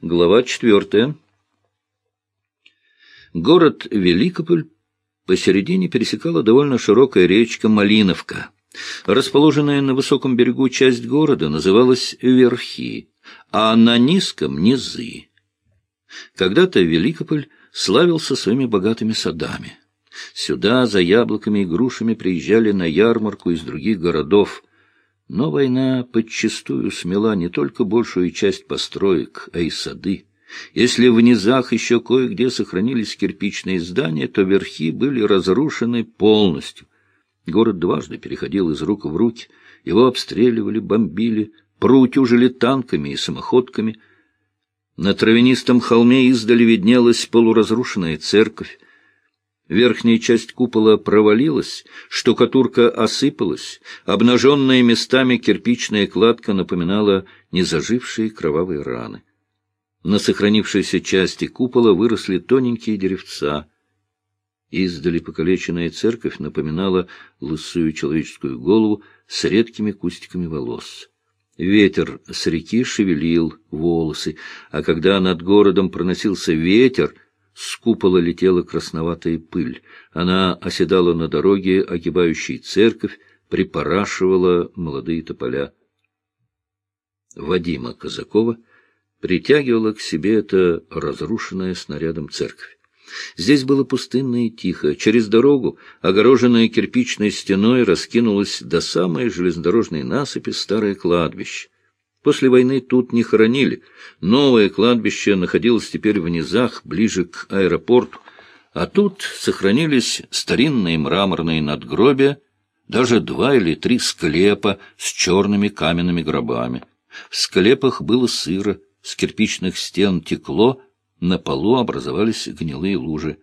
Глава четвертая. Город Великополь посередине пересекала довольно широкая речка Малиновка. Расположенная на высоком берегу часть города называлась Верхи, а на низком — Низы. Когда-то Великополь славился своими богатыми садами. Сюда за яблоками и грушами приезжали на ярмарку из других городов — но война подчастую смела не только большую часть построек, а и сады. Если в низах еще кое-где сохранились кирпичные здания, то верхи были разрушены полностью. Город дважды переходил из рук в руки, его обстреливали, бомбили, проутюжили танками и самоходками. На травянистом холме издали виднелась полуразрушенная церковь, Верхняя часть купола провалилась, штукатурка осыпалась, обнаженная местами кирпичная кладка напоминала незажившие кровавые раны. На сохранившейся части купола выросли тоненькие деревца. Издали покалеченная церковь напоминала лысую человеческую голову с редкими кустиками волос. Ветер с реки шевелил волосы, а когда над городом проносился ветер — с купола летела красноватая пыль. Она оседала на дороге, огибающей церковь, припорашивала молодые тополя. Вадима Казакова притягивала к себе эта разрушенная снарядом церковь. Здесь было пустынно и тихо. Через дорогу, огороженная кирпичной стеной, раскинулось до самой железнодорожной насыпи старое кладбище. После войны тут не хоронили. Новое кладбище находилось теперь в низах, ближе к аэропорту. А тут сохранились старинные мраморные надгробия, даже два или три склепа с черными каменными гробами. В склепах было сыро, с кирпичных стен текло, на полу образовались гнилые лужи.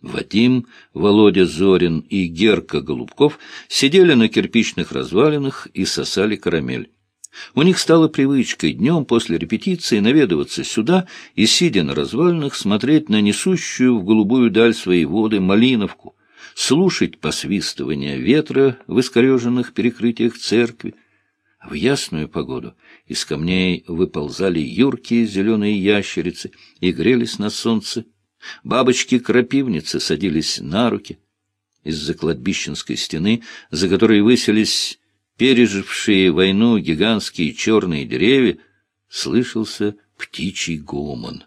Вадим, Володя Зорин и Герка Голубков сидели на кирпичных развалинах и сосали карамель. У них стало привычкой днем после репетиции наведываться сюда и, сидя на развалинах, смотреть на несущую в голубую даль своей воды малиновку, слушать посвистывание ветра в искореженных перекрытиях церкви. В ясную погоду из камней выползали юркие зеленые ящерицы и грелись на солнце. Бабочки-крапивницы садились на руки. Из-за кладбищенской стены, за которой высились пережившие войну гигантские черные деревья, слышался птичий гомон.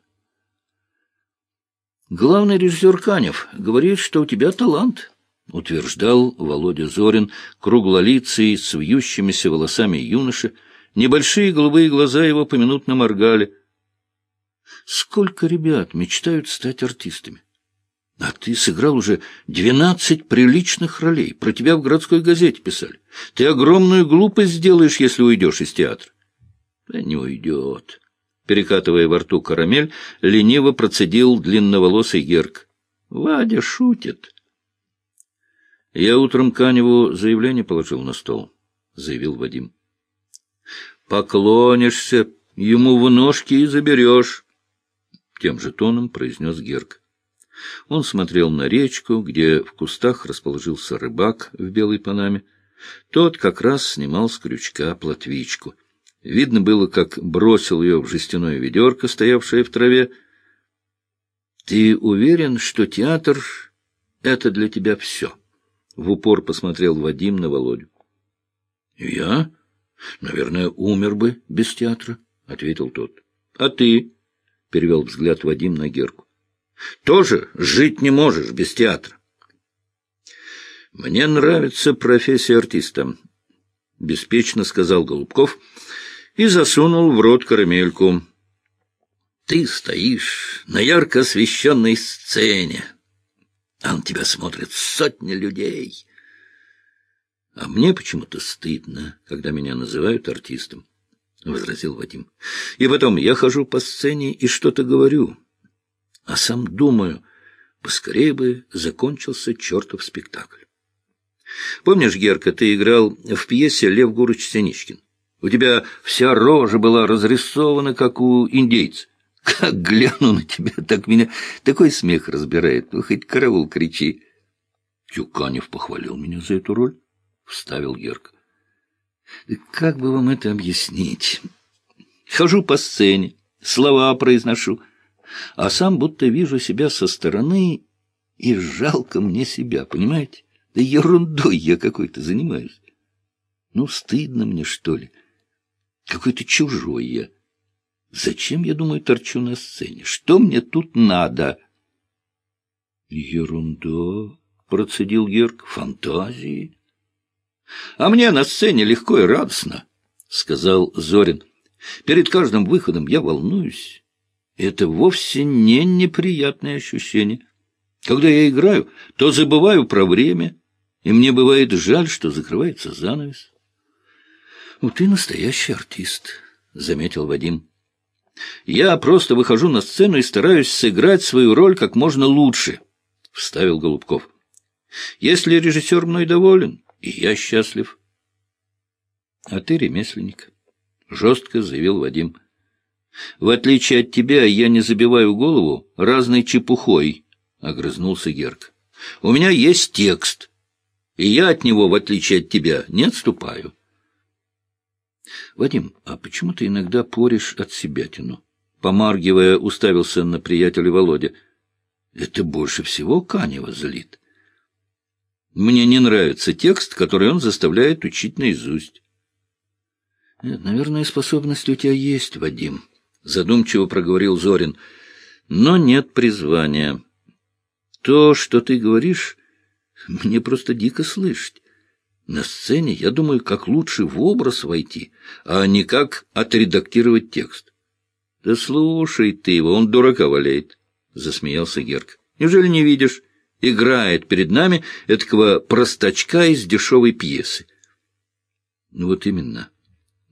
«Главный режиссер Канев говорит, что у тебя талант», — утверждал Володя Зорин, круглолицый, с вьющимися волосами юноши. Небольшие голубые глаза его поминутно моргали. «Сколько ребят мечтают стать артистами? А ты сыграл уже двенадцать приличных ролей. Про тебя в городской газете писали. Ты огромную глупость сделаешь, если уйдешь из театра. Да не уйдет. Перекатывая во рту карамель, лениво процедил длинноволосый Герк. Вадя шутит. Я утром Каневу заявление положил на стол, — заявил Вадим. Поклонишься, ему в ножки и заберешь, — тем же тоном произнес Герк. Он смотрел на речку, где в кустах расположился рыбак в белой панаме. Тот как раз снимал с крючка плотвичку. Видно было, как бросил ее в жестяное ведерко, стоявшее в траве. — Ты уверен, что театр — это для тебя все? — в упор посмотрел Вадим на Володю. — Я? Наверное, умер бы без театра, — ответил тот. — А ты? — перевел взгляд Вадим на Герку. Тоже жить не можешь без театра. Мне нравится профессия артиста, — беспечно сказал Голубков и засунул в рот карамельку. Ты стоишь на ярко освещенной сцене, а на тебя смотрят сотни людей. А мне почему-то стыдно, когда меня называют артистом, — возразил Вадим. И потом я хожу по сцене и что-то говорю а сам думаю, поскорее бы закончился чертов спектакль. Помнишь, Герка, ты играл в пьесе «Лев Гурыч Синичкин»? У тебя вся рожа была разрисована, как у индейца. Как гляну на тебя, так меня такой смех разбирает. Ну, хоть караул кричи. Тюканев похвалил меня за эту роль, — вставил Герка. Как бы вам это объяснить? Хожу по сцене, слова произношу, а сам будто вижу себя со стороны, и жалко мне себя, понимаете? Да ерундой я какой-то занимаюсь. Ну, стыдно мне, что ли? Какой-то чужой я. Зачем, я думаю, торчу на сцене? Что мне тут надо? Ерунда, процедил Герк, фантазии. А мне на сцене легко и радостно, сказал Зорин. Перед каждым выходом я волнуюсь. Это вовсе не неприятное ощущение. Когда я играю, то забываю про время, и мне бывает жаль, что закрывается занавес. — Ну, ты настоящий артист, — заметил Вадим. — Я просто выхожу на сцену и стараюсь сыграть свою роль как можно лучше, — вставил Голубков. — Если режиссер мной доволен, и я счастлив. — А ты ремесленник, — жестко заявил Вадим. — В отличие от тебя, я не забиваю голову разной чепухой, — огрызнулся Герк. — У меня есть текст, и я от него, в отличие от тебя, не отступаю. — Вадим, а почему ты иногда поришь от себя тяну? Помаргивая, уставился на приятеля Володя. — Это больше всего Канева злит. Мне не нравится текст, который он заставляет учить наизусть. — Наверное, способность у тебя есть, Вадим, — задумчиво проговорил Зорин. — Но нет призвания. То, что ты говоришь, мне просто дико слышать. На сцене я думаю, как лучше в образ войти, а не как отредактировать текст. — Да слушай ты его, он дурака валяет, — засмеялся Герк. — Неужели не видишь? Играет перед нами этакого простачка из дешевой пьесы. Ну вот именно.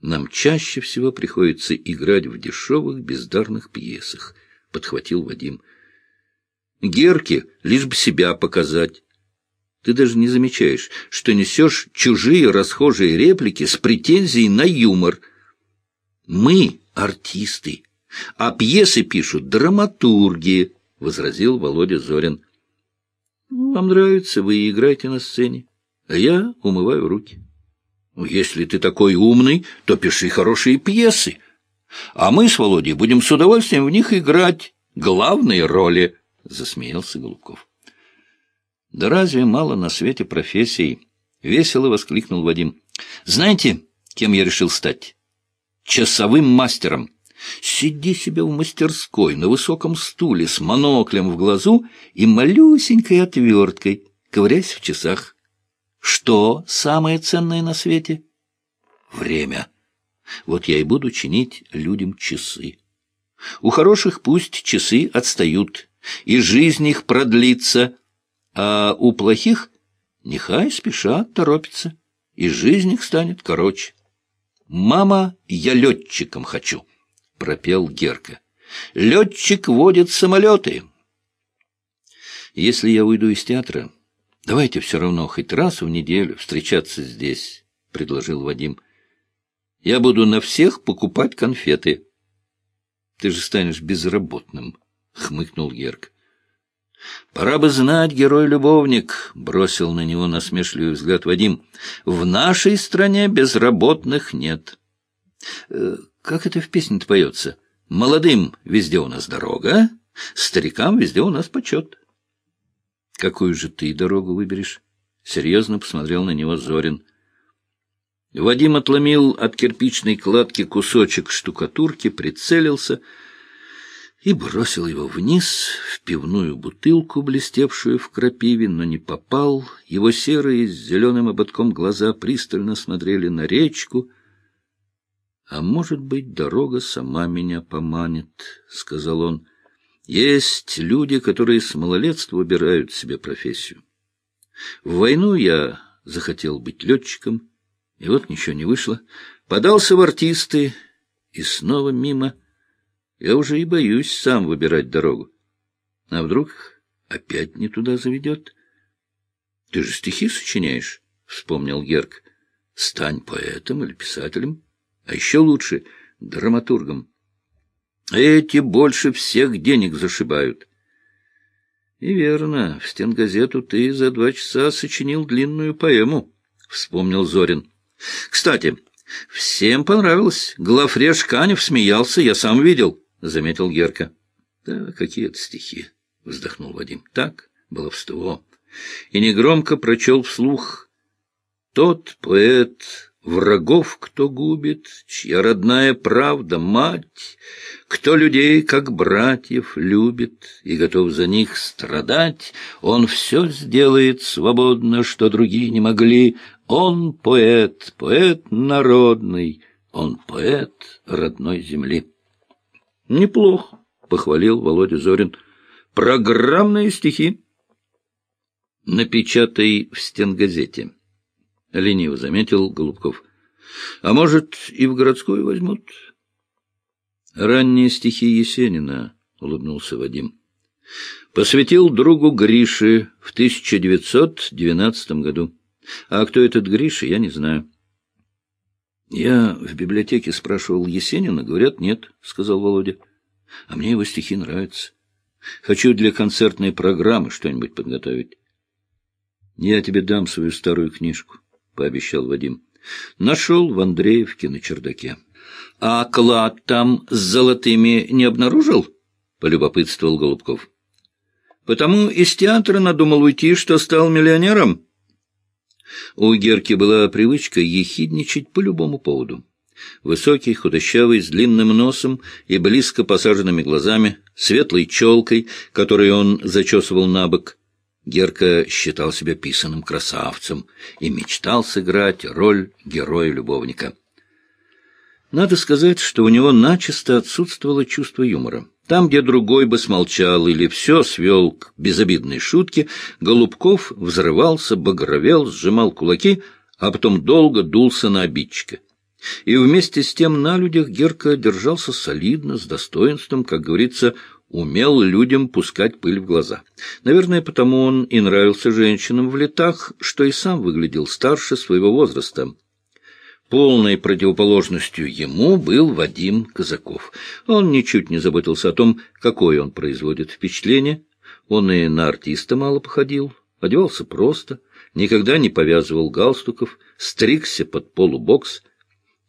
Нам чаще всего приходится играть в дешевых бездарных пьесах, — подхватил Вадим. Герке лишь бы себя показать. Ты даже не замечаешь, что несешь чужие расхожие реплики с претензией на юмор. Мы — артисты, а пьесы пишут драматурги, — возразил Володя Зорин. Вам нравится, вы играете на сцене, а я умываю руки. Если ты такой умный, то пиши хорошие пьесы, а мы с Володей будем с удовольствием в них играть главные роли. — засмеялся Голубков. — Да разве мало на свете профессий? — весело воскликнул Вадим. — Знаете, кем я решил стать? Часовым мастером. Сиди себе в мастерской на высоком стуле с моноклем в глазу и малюсенькой отверткой, ковырясь в часах. Что самое ценное на свете? Время. Вот я и буду чинить людям часы. У хороших пусть часы отстают, и жизнь их продлится, а у плохих нехай спешат, торопятся, и жизнь их станет короче. «Мама, я летчиком хочу», — пропел Герка. «Летчик водит самолеты». «Если я уйду из театра, давайте все равно хоть раз в неделю встречаться здесь», — предложил Вадим. «Я буду на всех покупать конфеты. Ты же станешь безработным». — хмыкнул Герк. — Пора бы знать, герой-любовник, — бросил на него насмешливый взгляд Вадим. — В нашей стране безработных нет. Э, — Как это в песне-то поется? Молодым везде у нас дорога, старикам везде у нас почет. — Какую же ты дорогу выберешь? — серьезно посмотрел на него Зорин. Вадим отломил от кирпичной кладки кусочек штукатурки, прицелился — и бросил его вниз, в пивную бутылку, блестевшую в крапиве, но не попал. Его серые с зеленым ободком глаза пристально смотрели на речку. — А может быть, дорога сама меня поманит, — сказал он. — Есть люди, которые с малолетства выбирают себе профессию. В войну я захотел быть летчиком, и вот ничего не вышло. Подался в артисты, и снова мимо — я уже и боюсь сам выбирать дорогу. А вдруг опять не туда заведет? — Ты же стихи сочиняешь, — вспомнил Герк. — Стань поэтом или писателем, а еще лучше — драматургом. Эти больше всех денег зашибают. — И верно, в стенгазету ты за два часа сочинил длинную поэму, — вспомнил Зорин. — Кстати, всем понравилось. Глафреш Канев смеялся, я сам видел. — заметил Герка. — Да какие это стихи, — вздохнул Вадим. — Так, баловство. И негромко прочел вслух. Тот поэт врагов кто губит, чья родная правда мать, кто людей, как братьев, любит и готов за них страдать, он все сделает свободно, что другие не могли. Он поэт, поэт народный, он поэт родной земли. — Неплохо, — похвалил Володя Зорин. — Программные стихи. — Напечатай в стенгазете. — лениво заметил Голубков. — А может, и в городскую возьмут? — Ранние стихи Есенина, — улыбнулся Вадим. — Посвятил другу Грише в 1912 году. А кто этот Гриша, я не знаю. — я в библиотеке спрашивал Есенина, говорят, нет, — сказал Володя. А мне его стихи нравятся. Хочу для концертной программы что-нибудь подготовить. Я тебе дам свою старую книжку, — пообещал Вадим. Нашел в Андреевке на чердаке. — А клад там с золотыми не обнаружил? — полюбопытствовал Голубков. — Потому из театра надумал уйти, что стал миллионером? — у Герки была привычка ехидничать по любому поводу. Высокий, худощавый, с длинным носом и близко посаженными глазами, светлой челкой, которой он зачесывал на бок, Герка считал себя писаным красавцем и мечтал сыграть роль героя-любовника. Надо сказать, что у него начисто отсутствовало чувство юмора. Там, где другой бы смолчал или все свел к безобидной шутке, Голубков взрывался, багровел, сжимал кулаки, а потом долго дулся на обидчика. И вместе с тем на людях Герка держался солидно, с достоинством, как говорится, умел людям пускать пыль в глаза. Наверное, потому он и нравился женщинам в летах, что и сам выглядел старше своего возраста. Полной противоположностью ему был Вадим Казаков. Он ничуть не заботился о том, какое он производит впечатление. Он и на артиста мало походил, одевался просто, никогда не повязывал галстуков, стригся под полубокс.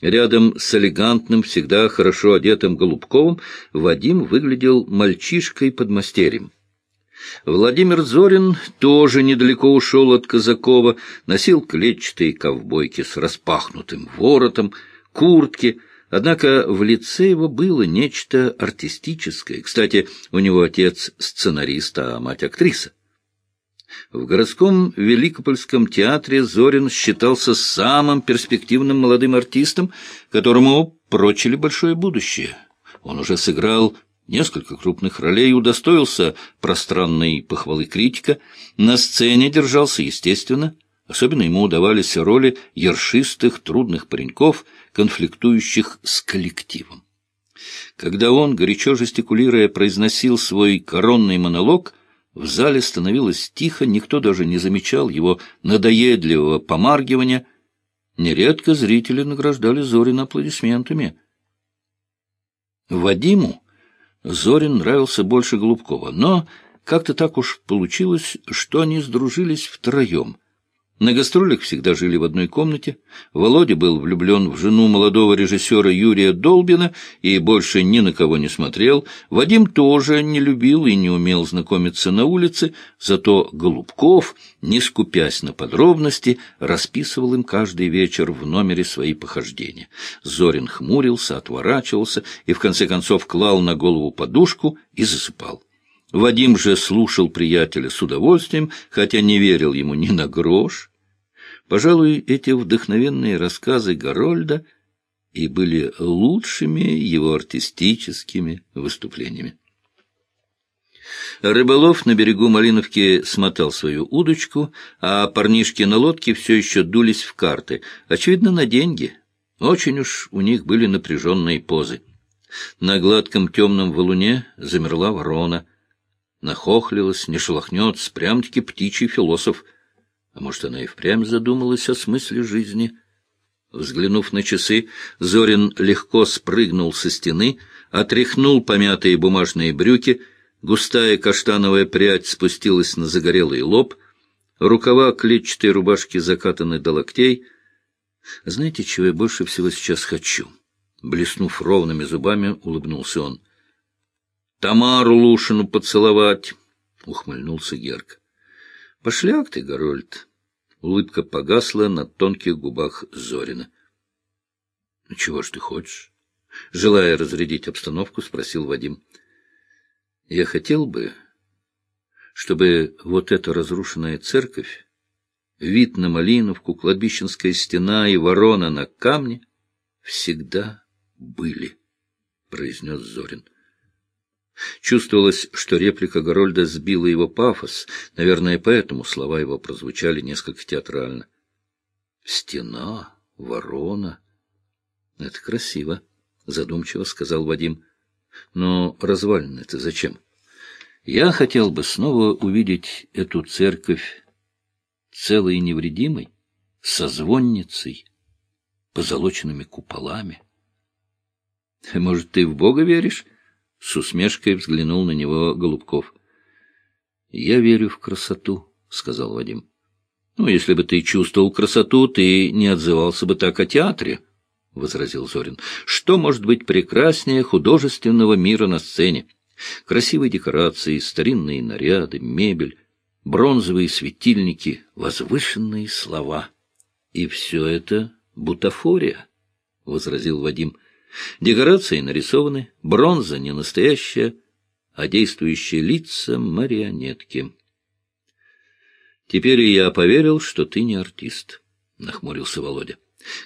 Рядом с элегантным, всегда хорошо одетым Голубковым Вадим выглядел мальчишкой-подмастерьем. Владимир Зорин тоже недалеко ушел от Казакова, носил клетчатые ковбойки с распахнутым воротом, куртки, однако в лице его было нечто артистическое. Кстати, у него отец сценарист, а мать актриса. В городском Великопольском театре Зорин считался самым перспективным молодым артистом, которому прочили большое будущее. Он уже сыграл несколько крупных ролей, удостоился пространной похвалы критика, на сцене держался естественно, особенно ему удавались роли ершистых, трудных пареньков, конфликтующих с коллективом. Когда он, горячо жестикулируя, произносил свой коронный монолог, в зале становилось тихо, никто даже не замечал его надоедливого помаргивания. Нередко зрители награждали Зорина аплодисментами. Вадиму Зорин нравился больше Голубкова, но как-то так уж получилось, что они сдружились втроем — на гастролях всегда жили в одной комнате. Володя был влюблен в жену молодого режиссера Юрия Долбина и больше ни на кого не смотрел. Вадим тоже не любил и не умел знакомиться на улице, зато Голубков, не скупясь на подробности, расписывал им каждый вечер в номере свои похождения. Зорин хмурился, отворачивался и в конце концов клал на голову подушку и засыпал. Вадим же слушал приятеля с удовольствием, хотя не верил ему ни на грош. Пожалуй, эти вдохновенные рассказы Горольда и были лучшими его артистическими выступлениями. Рыболов на берегу Малиновки смотал свою удочку, а парнишки на лодке все еще дулись в карты, очевидно, на деньги. Очень уж у них были напряженные позы. На гладком темном валуне замерла ворона — нахохлилась, не шелохнется, прям-таки птичий философ. А может, она и впрямь задумалась о смысле жизни? Взглянув на часы, Зорин легко спрыгнул со стены, отряхнул помятые бумажные брюки, густая каштановая прядь спустилась на загорелый лоб, рукава клетчатой рубашки закатаны до локтей. Знаете, чего я больше всего сейчас хочу? Блеснув ровными зубами, улыбнулся он — Тамару Лушину поцеловать, — ухмыльнулся Герк. — Пошляк ты, Горольд. Улыбка погасла на тонких губах Зорина. — Чего ж ты хочешь? Желая разрядить обстановку, спросил Вадим. — Я хотел бы, чтобы вот эта разрушенная церковь, вид на Малиновку, кладбищенская стена и ворона на камне всегда были, — произнес Зорин. Чувствовалось, что реплика Горольда сбила его пафос, наверное, поэтому слова его прозвучали несколько театрально. «Стена, ворона — это красиво», — задумчиво сказал Вадим. «Но развалины это зачем? Я хотел бы снова увидеть эту церковь целой и невредимой, со звонницей, позолоченными куполами. Может, ты в Бога веришь? С усмешкой взглянул на него Голубков. — Я верю в красоту, — сказал Вадим. — Ну, если бы ты чувствовал красоту, ты не отзывался бы так о театре, — возразил Зорин. — Что может быть прекраснее художественного мира на сцене? Красивые декорации, старинные наряды, мебель, бронзовые светильники, возвышенные слова. — И все это бутафория, — возразил Вадим. Декорации нарисованы, бронза не настоящая, а действующие лица — марионетки. «Теперь я поверил, что ты не артист», — нахмурился Володя.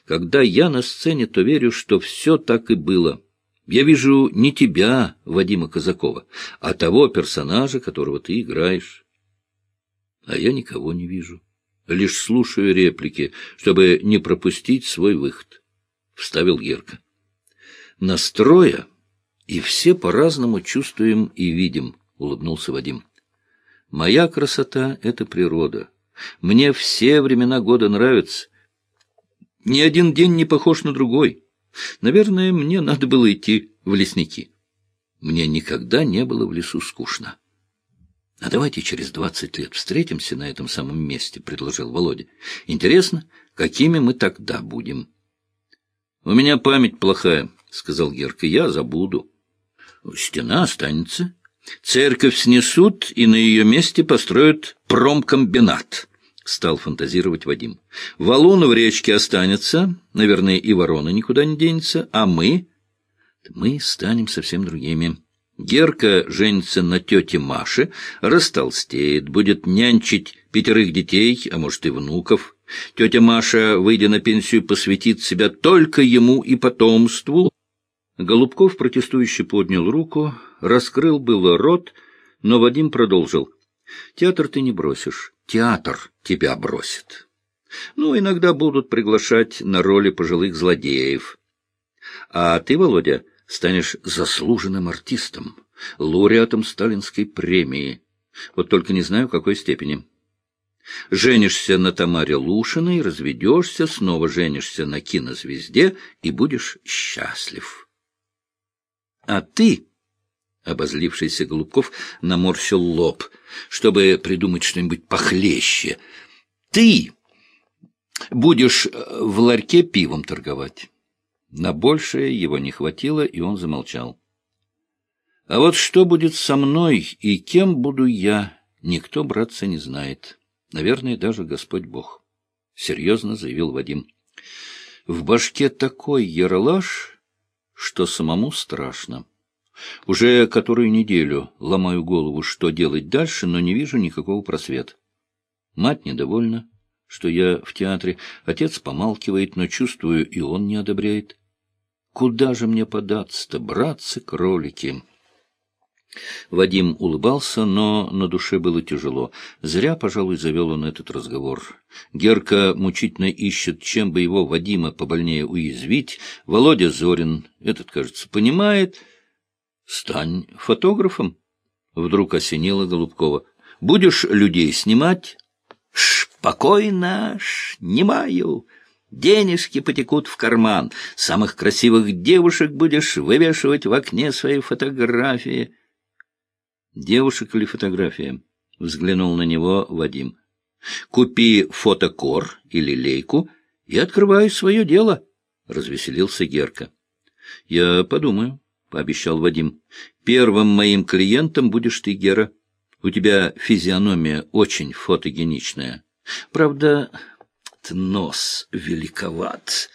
«Когда я на сцене, то верю, что все так и было. Я вижу не тебя, Вадима Казакова, а того персонажа, которого ты играешь. А я никого не вижу, лишь слушаю реплики, чтобы не пропустить свой выход», — вставил Герка настроя, и все по-разному чувствуем и видим, — улыбнулся Вадим. Моя красота — это природа. Мне все времена года нравятся. Ни один день не похож на другой. Наверное, мне надо было идти в лесники. Мне никогда не было в лесу скучно. — А давайте через двадцать лет встретимся на этом самом месте, — предложил Володя. — Интересно, какими мы тогда будем? — У меня память плохая, — сказал Герка, — я забуду. Стена останется. Церковь снесут, и на ее месте построят промкомбинат, — стал фантазировать Вадим. Валун в речке останется, наверное, и ворона никуда не денется, а мы... Мы станем совсем другими. Герка женится на тете Маше, растолстеет, будет нянчить пятерых детей, а может и внуков. Тетя Маша, выйдя на пенсию, посвятит себя только ему и потомству, Голубков протестующе поднял руку, раскрыл было рот, но Вадим продолжил. «Театр ты не бросишь, театр тебя бросит. Ну, иногда будут приглашать на роли пожилых злодеев. А ты, Володя, станешь заслуженным артистом, лауреатом сталинской премии. Вот только не знаю, какой степени». Женишься на Тамаре Лушиной, разведешься, снова женишься на кинозвезде и будешь счастлив. А ты, — обозлившийся Голубков наморщил лоб, чтобы придумать что-нибудь похлеще, — ты будешь э, в ларьке пивом торговать. На большее его не хватило, и он замолчал. А вот что будет со мной и кем буду я, никто, братца, не знает. Наверное, даже Господь Бог. Серьезно заявил Вадим. В башке такой яролаж, что самому страшно. Уже которую неделю ломаю голову, что делать дальше, но не вижу никакого просвета. Мать недовольна, что я в театре, отец помалкивает, но чувствую, и он не одобряет. Куда же мне податься-то, братцы-кролики? Вадим улыбался, но на душе было тяжело. Зря, пожалуй, завел он этот разговор. Герка мучительно ищет, чем бы его Вадима побольнее уязвить. Володя Зорин, этот, кажется, понимает. Стань фотографом. Вдруг осенило Голубкова. Будешь людей снимать? Спокойно, снимаю. Денежки потекут в карман. Самых красивых девушек будешь вывешивать в окне своей фотографии. Девушек или фотография? Взглянул на него Вадим. Купи фотокор или лейку и открывай свое дело, развеселился Герка. Я подумаю, пообещал Вадим. Первым моим клиентом будешь ты, Гера. У тебя физиономия очень фотогеничная. Правда, нос великоват.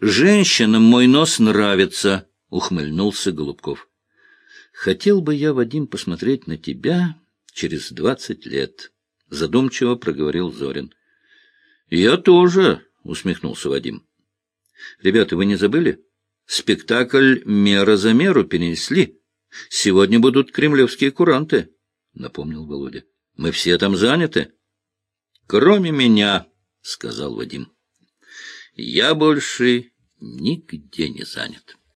Женщинам мой нос нравится, — ухмыльнулся Голубков. Хотел бы я, Вадим, посмотреть на тебя через двадцать лет, — задумчиво проговорил Зорин. — Я тоже, — усмехнулся Вадим. — Ребята, вы не забыли? Спектакль «Мера за меру» перенесли. Сегодня будут кремлевские куранты, — напомнил Володя. — Мы все там заняты. — Кроме меня, — сказал Вадим. — Я больше нигде не занят.